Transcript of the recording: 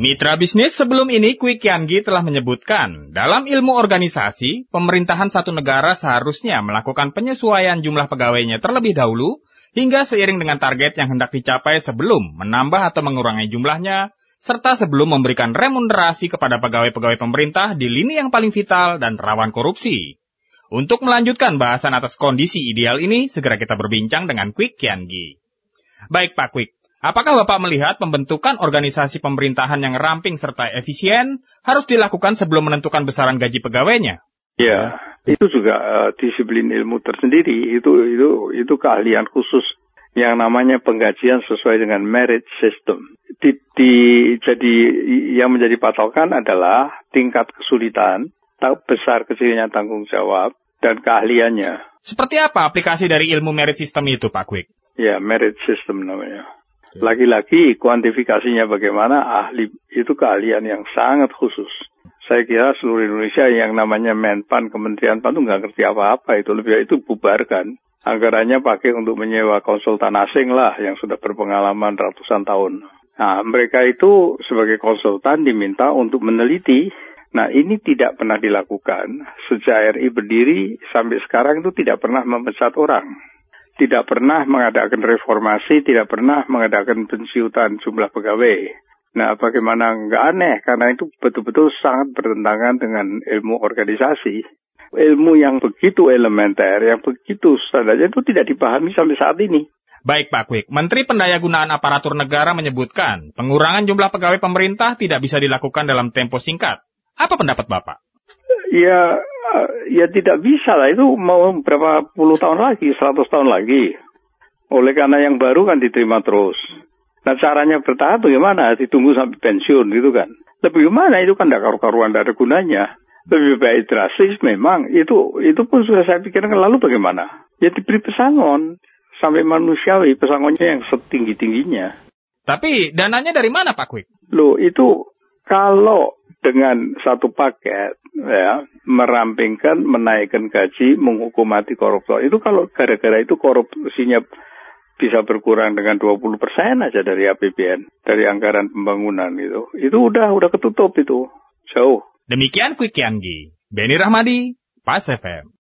Mitra bisnis sebelum ini Quick Yanggi telah menyebutkan, dalam ilmu organisasi, pemerintahan satu negara seharusnya melakukan penyesuaian jumlah pegawainya terlebih dahulu, hingga seiring dengan target yang hendak dicapai sebelum menambah atau mengurangi jumlahnya, serta sebelum memberikan remunerasi kepada pegawai-pegawai pemerintah di lini yang paling vital dan rawan korupsi. Untuk melanjutkan bahasan atas kondisi ideal ini, segera kita berbincang dengan Quick Yanggi. Baik Pak Quick, Apakah Bapak melihat pembentukan organisasi pemerintahan yang ramping serta efisien harus dilakukan sebelum menentukan besaran gaji pegawainya? Ya, itu juga uh, disiplin ilmu tersendiri. Itu itu itu keahlian khusus yang namanya penggajian sesuai dengan merit system. Di, di, jadi yang menjadi patokan adalah tingkat kesulitan, besar kecilnya tanggung jawab, dan keahliannya. Seperti apa aplikasi dari ilmu merit system itu, Pak Quick? Ya, merit system namanya. Lagi-lagi kuantifikasinya bagaimana ahli itu keahlian yang sangat khusus. Saya kira seluruh Indonesia yang namanya Menpan, Kementerian Pan itu nggak ngerti apa-apa itu lebih itu bubarkan. Anggarannya pakai untuk menyewa konsultan asing lah yang sudah berpengalaman ratusan tahun. Nah, mereka itu sebagai konsultan diminta untuk meneliti. Nah, ini tidak pernah dilakukan. Sejak RI berdiri sampai sekarang itu tidak pernah memecat orang tidak pernah mengadakan reformasi, tidak pernah mengadakan pensiutan jumlah pegawai. Nah, bagaimana nggak aneh, karena itu betul-betul sangat bertentangan dengan ilmu organisasi. Ilmu yang begitu elementer, yang begitu standarnya itu tidak dipahami sampai saat ini. Baik Pak Kwik, Menteri Pendayagunaan Aparatur Negara menyebutkan pengurangan jumlah pegawai pemerintah tidak bisa dilakukan dalam tempo singkat. Apa pendapat Bapak? Ya, ya tidak bisa lah itu mau berapa puluh tahun lagi, seratus tahun lagi. Oleh karena yang baru kan diterima terus. Nah caranya bertahan bagaimana? Ditunggu sampai pensiun gitu kan. Lebih gimana itu kan tidak karu-karuan, tidak ada gunanya. Lebih baik drastis memang. Itu itu pun sudah saya pikirkan lalu bagaimana? Ya diberi pesangon. Sampai manusiawi pesangonnya yang setinggi-tingginya. Tapi dananya dari mana Pak Kwik? Loh itu kalau dengan satu paket ya merampingkan menaikkan gaji menghukum mati koruptor. Itu kalau gara-gara itu korupsinya bisa berkurang dengan 20 persen aja dari APBN dari anggaran pembangunan itu itu udah udah ketutup itu jauh. Demikian Quick Yanggi Beni Rahmadi Pas FM